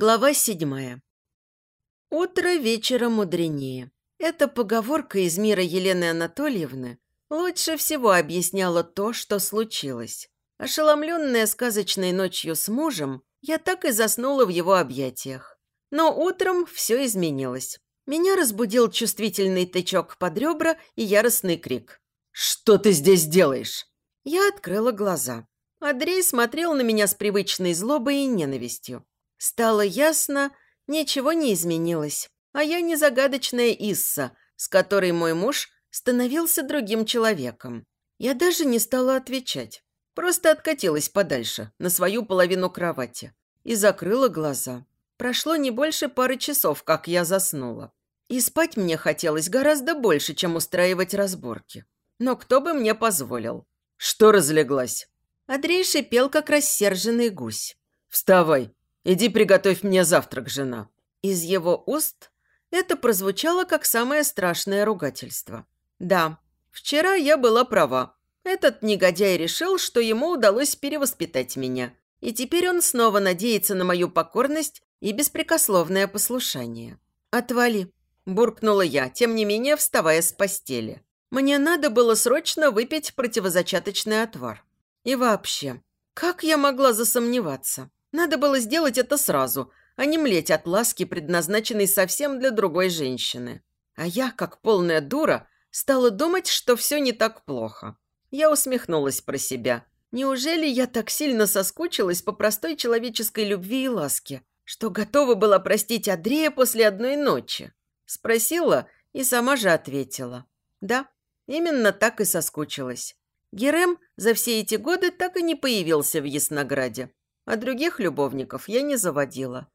Глава седьмая. Утро вечера мудренее. Эта поговорка из мира Елены Анатольевны лучше всего объясняла то, что случилось. Ошеломленная сказочной ночью с мужем, я так и заснула в его объятиях. Но утром все изменилось. Меня разбудил чувствительный тычок под ребра и яростный крик. «Что ты здесь делаешь?» Я открыла глаза. Андрей смотрел на меня с привычной злобой и ненавистью. Стало ясно, ничего не изменилось. А я не загадочная Исса, с которой мой муж становился другим человеком. Я даже не стала отвечать. Просто откатилась подальше, на свою половину кровати. И закрыла глаза. Прошло не больше пары часов, как я заснула. И спать мне хотелось гораздо больше, чем устраивать разборки. Но кто бы мне позволил? Что разлеглась? Андрей шипел, как рассерженный гусь. «Вставай, «Иди приготовь мне завтрак, жена». Из его уст это прозвучало как самое страшное ругательство. Да, вчера я была права. Этот негодяй решил, что ему удалось перевоспитать меня. И теперь он снова надеется на мою покорность и беспрекословное послушание. «Отвали», – буркнула я, тем не менее вставая с постели. Мне надо было срочно выпить противозачаточный отвар. И вообще, как я могла засомневаться? Надо было сделать это сразу, а не млеть от ласки, предназначенной совсем для другой женщины. А я, как полная дура, стала думать, что все не так плохо. Я усмехнулась про себя. Неужели я так сильно соскучилась по простой человеческой любви и ласке, что готова была простить Андрея после одной ночи? Спросила и сама же ответила. Да, именно так и соскучилась. Герем за все эти годы так и не появился в Яснограде а других любовников я не заводила.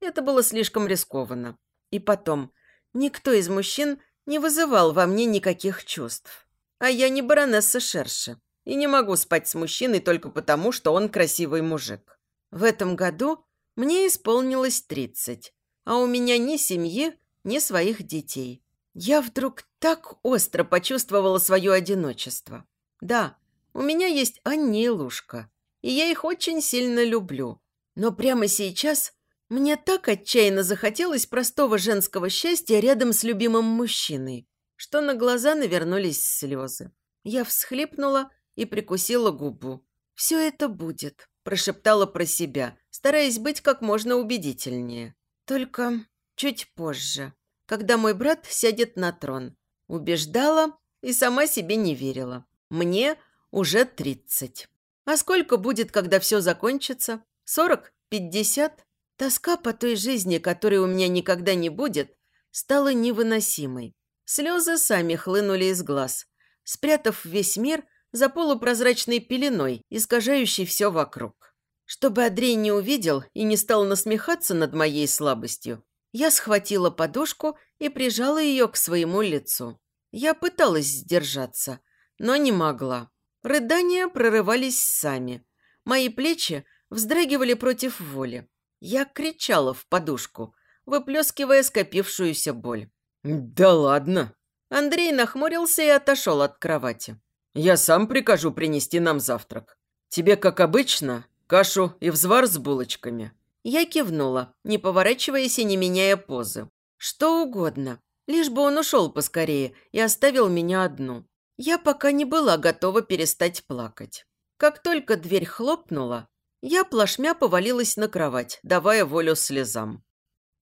Это было слишком рискованно. И потом, никто из мужчин не вызывал во мне никаких чувств. А я не баронесса Шерши и не могу спать с мужчиной только потому, что он красивый мужик. В этом году мне исполнилось 30, а у меня ни семьи, ни своих детей. Я вдруг так остро почувствовала свое одиночество. Да, у меня есть Анни и Лушка, и я их очень сильно люблю. Но прямо сейчас мне так отчаянно захотелось простого женского счастья рядом с любимым мужчиной, что на глаза навернулись слезы. Я всхлипнула и прикусила губу. «Все это будет», – прошептала про себя, стараясь быть как можно убедительнее. «Только чуть позже, когда мой брат сядет на трон». Убеждала и сама себе не верила. Мне уже тридцать. А сколько будет, когда все закончится? Сорок? Пятьдесят? Тоска по той жизни, которой у меня никогда не будет, стала невыносимой. Слезы сами хлынули из глаз, спрятав весь мир за полупрозрачной пеленой, искажающей все вокруг. Чтобы Андрей не увидел и не стал насмехаться над моей слабостью, я схватила подушку и прижала ее к своему лицу. Я пыталась сдержаться, но не могла. Рыдания прорывались сами. Мои плечи вздрагивали против воли. Я кричала в подушку, выплескивая скопившуюся боль. «Да ладно!» Андрей нахмурился и отошел от кровати. «Я сам прикажу принести нам завтрак. Тебе, как обычно, кашу и взвар с булочками». Я кивнула, не поворачиваясь и не меняя позы. Что угодно, лишь бы он ушел поскорее и оставил меня одну. Я пока не была готова перестать плакать. Как только дверь хлопнула, я плашмя повалилась на кровать, давая волю слезам.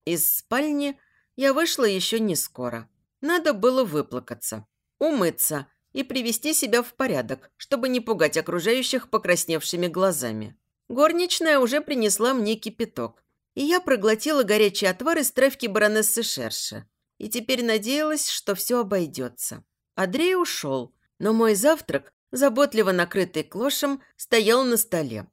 Из спальни я вышла еще не скоро. Надо было выплакаться, умыться и привести себя в порядок, чтобы не пугать окружающих покрасневшими глазами. Горничная уже принесла мне кипяток, и я проглотила горячий отвар из травки баронессы Шерши. И теперь надеялась, что все обойдется. Андрей ушел, но мой завтрак, заботливо накрытый клошем, стоял на столе.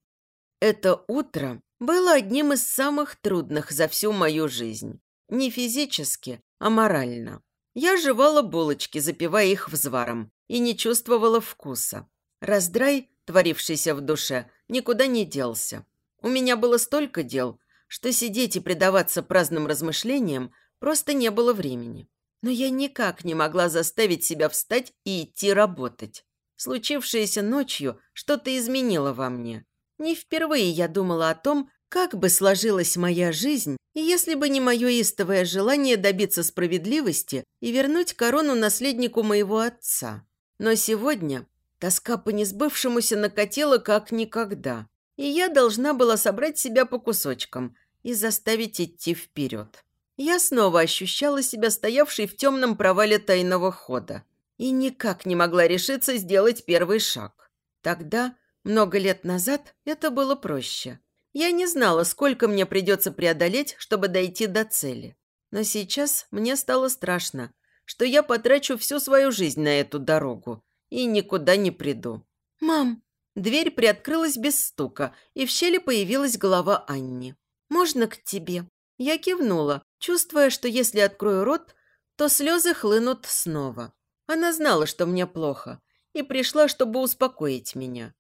Это утро было одним из самых трудных за всю мою жизнь. Не физически, а морально. Я жевала булочки, запивая их взваром, и не чувствовала вкуса. Раздрай, творившийся в душе, никуда не делся. У меня было столько дел, что сидеть и предаваться праздным размышлениям просто не было времени. Но я никак не могла заставить себя встать и идти работать. Случившееся ночью что-то изменило во мне. Не впервые я думала о том, Как бы сложилась моя жизнь, если бы не мое истовое желание добиться справедливости и вернуть корону наследнику моего отца. Но сегодня тоска по несбывшемуся накатила как никогда, и я должна была собрать себя по кусочкам и заставить идти вперед. Я снова ощущала себя стоявшей в темном провале тайного хода и никак не могла решиться сделать первый шаг. Тогда, много лет назад, это было проще. Я не знала, сколько мне придется преодолеть, чтобы дойти до цели. Но сейчас мне стало страшно, что я потрачу всю свою жизнь на эту дорогу и никуда не приду. «Мам!» Дверь приоткрылась без стука, и в щели появилась голова Анни. «Можно к тебе?» Я кивнула, чувствуя, что если открою рот, то слезы хлынут снова. Она знала, что мне плохо, и пришла, чтобы успокоить меня.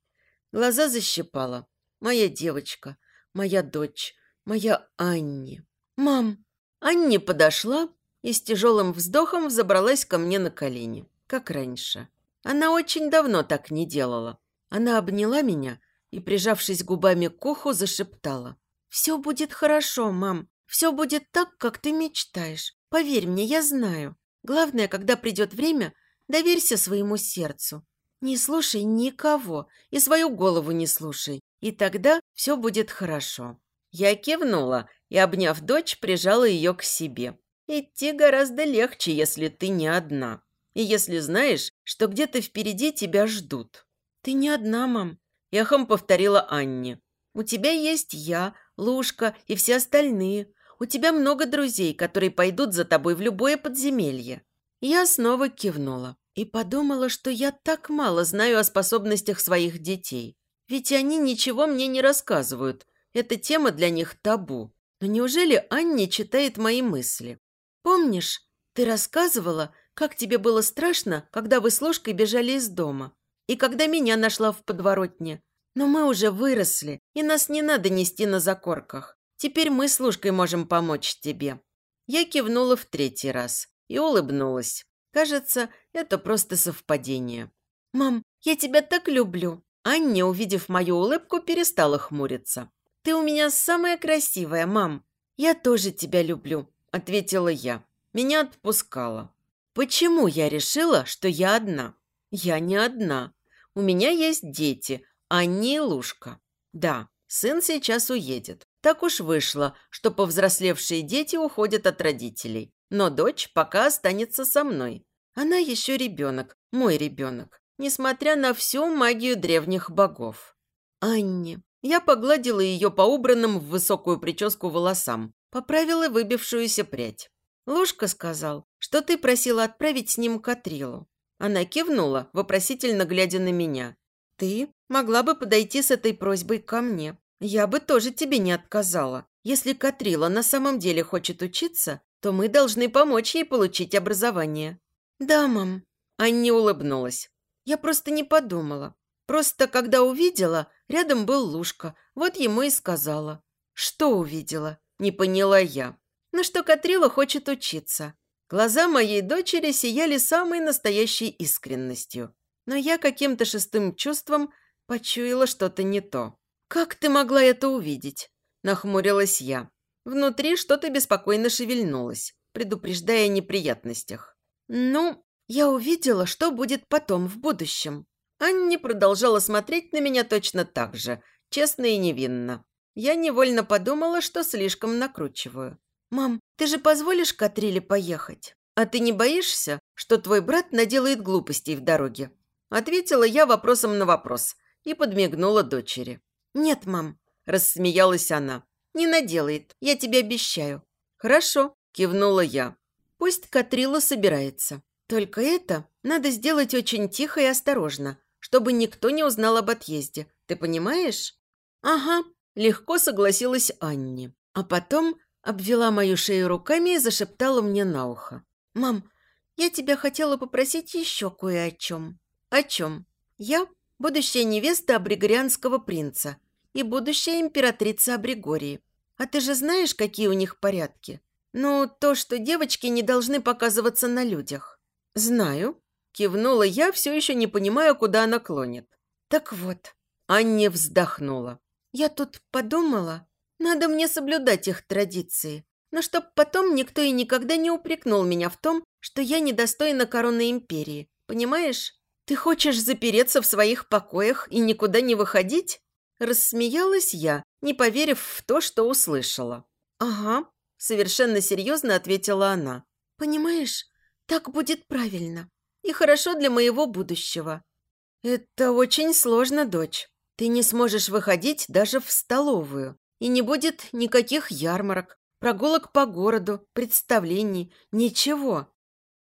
Глаза защипала. Моя девочка, моя дочь, моя Анни. «Мам!» Анни подошла и с тяжелым вздохом взобралась ко мне на колени, как раньше. Она очень давно так не делала. Она обняла меня и, прижавшись губами к уху, зашептала. «Все будет хорошо, мам. Все будет так, как ты мечтаешь. Поверь мне, я знаю. Главное, когда придет время, доверься своему сердцу. Не слушай никого и свою голову не слушай. И тогда все будет хорошо». Я кивнула и, обняв дочь, прижала ее к себе. Идти гораздо легче, если ты не одна. И если знаешь, что где-то впереди тебя ждут. «Ты не одна, мам», – эхом повторила Анне. «У тебя есть я, Лушка и все остальные. У тебя много друзей, которые пойдут за тобой в любое подземелье». Я снова кивнула и подумала, что я так мало знаю о способностях своих детей. Ведь они ничего мне не рассказывают. Эта тема для них табу. Но неужели Анне читает мои мысли? Помнишь, ты рассказывала, как тебе было страшно, когда вы с ложкой бежали из дома? И когда меня нашла в подворотне? Но мы уже выросли, и нас не надо нести на закорках. Теперь мы с Лужкой можем помочь тебе». Я кивнула в третий раз и улыбнулась. Кажется, это просто совпадение. «Мам, я тебя так люблю!» Анне, увидев мою улыбку, перестала хмуриться. «Ты у меня самая красивая, мам!» «Я тоже тебя люблю», – ответила я. Меня отпускала. Почему я решила, что я одна? Я не одна. У меня есть дети, Анни и Лушка. Да, сын сейчас уедет. Так уж вышло, что повзрослевшие дети уходят от родителей. Но дочь пока останется со мной. Она еще ребенок, мой ребенок, несмотря на всю магию древних богов. Анни. Я погладила ее по убранным в высокую прическу волосам, поправила выбившуюся прядь. Лушка сказал, что ты просила отправить с ним Катрилу. Она кивнула, вопросительно глядя на меня. Ты могла бы подойти с этой просьбой ко мне. Я бы тоже тебе не отказала. Если Катрила на самом деле хочет учиться, то мы должны помочь ей получить образование. Да, мам. Анни улыбнулась. Я просто не подумала. Просто когда увидела, рядом был Лушка. Вот ему и сказала. Что увидела? Не поняла я на что Катрила хочет учиться. Глаза моей дочери сияли самой настоящей искренностью. Но я каким-то шестым чувством почуяла что-то не то. «Как ты могла это увидеть?» – нахмурилась я. Внутри что-то беспокойно шевельнулось, предупреждая о неприятностях. «Ну, я увидела, что будет потом, в будущем». Анни продолжала смотреть на меня точно так же, честно и невинно. Я невольно подумала, что слишком накручиваю. «Мам, ты же позволишь Катриле поехать? А ты не боишься, что твой брат наделает глупостей в дороге?» Ответила я вопросом на вопрос и подмигнула дочери. «Нет, мам», – рассмеялась она. «Не наделает, я тебе обещаю». «Хорошо», – кивнула я. «Пусть Катрила собирается. Только это надо сделать очень тихо и осторожно, чтобы никто не узнал об отъезде. Ты понимаешь?» «Ага», – легко согласилась Анни. А потом обвела мою шею руками и зашептала мне на ухо. «Мам, я тебя хотела попросить еще кое о чем». «О чем?» «Я – будущая невеста абригорианского принца и будущая императрица Абригории. А ты же знаешь, какие у них порядки? Ну, то, что девочки не должны показываться на людях». «Знаю», – кивнула я, все еще не понимая, куда она клонит. «Так вот», – Анне вздохнула. «Я тут подумала, Надо мне соблюдать их традиции, но чтоб потом никто и никогда не упрекнул меня в том, что я недостойна короны империи. Понимаешь? Ты хочешь запереться в своих покоях и никуда не выходить? Рассмеялась я, не поверив в то, что услышала. «Ага», – совершенно серьезно ответила она. «Понимаешь, так будет правильно и хорошо для моего будущего». «Это очень сложно, дочь. Ты не сможешь выходить даже в столовую, и не будет никаких ярмарок, прогулок по городу, представлений, ничего.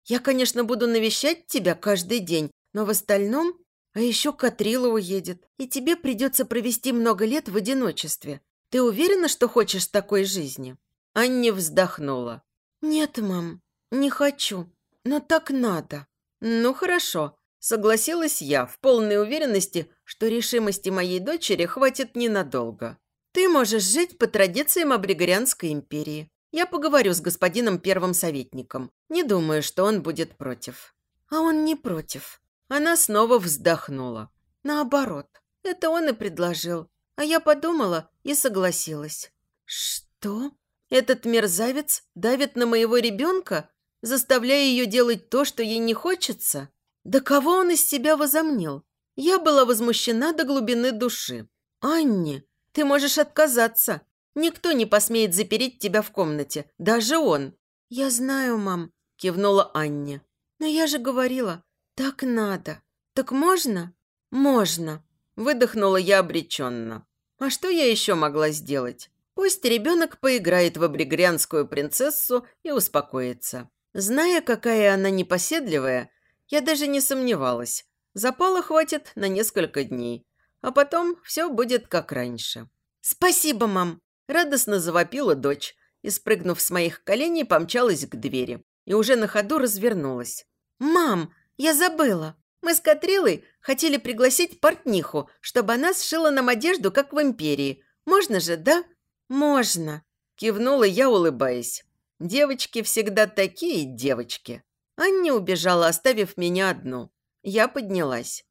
Я, конечно, буду навещать тебя каждый день, но в остальном... А еще Катрила уедет, и тебе придется провести много лет в одиночестве. Ты уверена, что хочешь такой жизни?» Анни вздохнула. «Нет, мам, не хочу, но так надо». «Ну, хорошо», – согласилась я в полной уверенности, что решимости моей дочери хватит ненадолго. «Ты можешь жить по традициям Абригорианской империи. Я поговорю с господином первым советником. Не думаю, что он будет против». «А он не против». Она снова вздохнула. «Наоборот, это он и предложил. А я подумала и согласилась». «Что? Этот мерзавец давит на моего ребенка, заставляя ее делать то, что ей не хочется? Да кого он из себя возомнил? Я была возмущена до глубины души. «Анни, ты можешь отказаться. Никто не посмеет запереть тебя в комнате, даже он». «Я знаю, мам», – кивнула Анне. «Но я же говорила, так надо. Так можно?» «Можно», – выдохнула я обреченно. «А что я еще могла сделать? Пусть ребенок поиграет в абригрянскую принцессу и успокоится. Зная, какая она непоседливая, я даже не сомневалась. Запала хватит на несколько дней, а потом все будет как раньше. «Спасибо, мам!» – радостно завопила дочь и, спрыгнув с моих коленей, помчалась к двери и уже на ходу развернулась. «Мам, я забыла. Мы с Катрилой хотели пригласить портниху, чтобы она сшила нам одежду, как в империи. Можно же, да?» «Можно», – кивнула я, улыбаясь. «Девочки всегда такие девочки». Анне убежала, оставив меня одну. Я поднялась.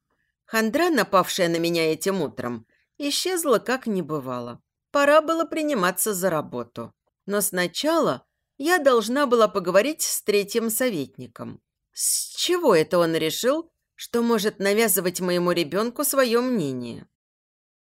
Хандра, напавшая на меня этим утром, исчезла как не бывало. Пора было приниматься за работу. Но сначала я должна была поговорить с третьим советником. С чего это он решил, что может навязывать моему ребенку свое мнение?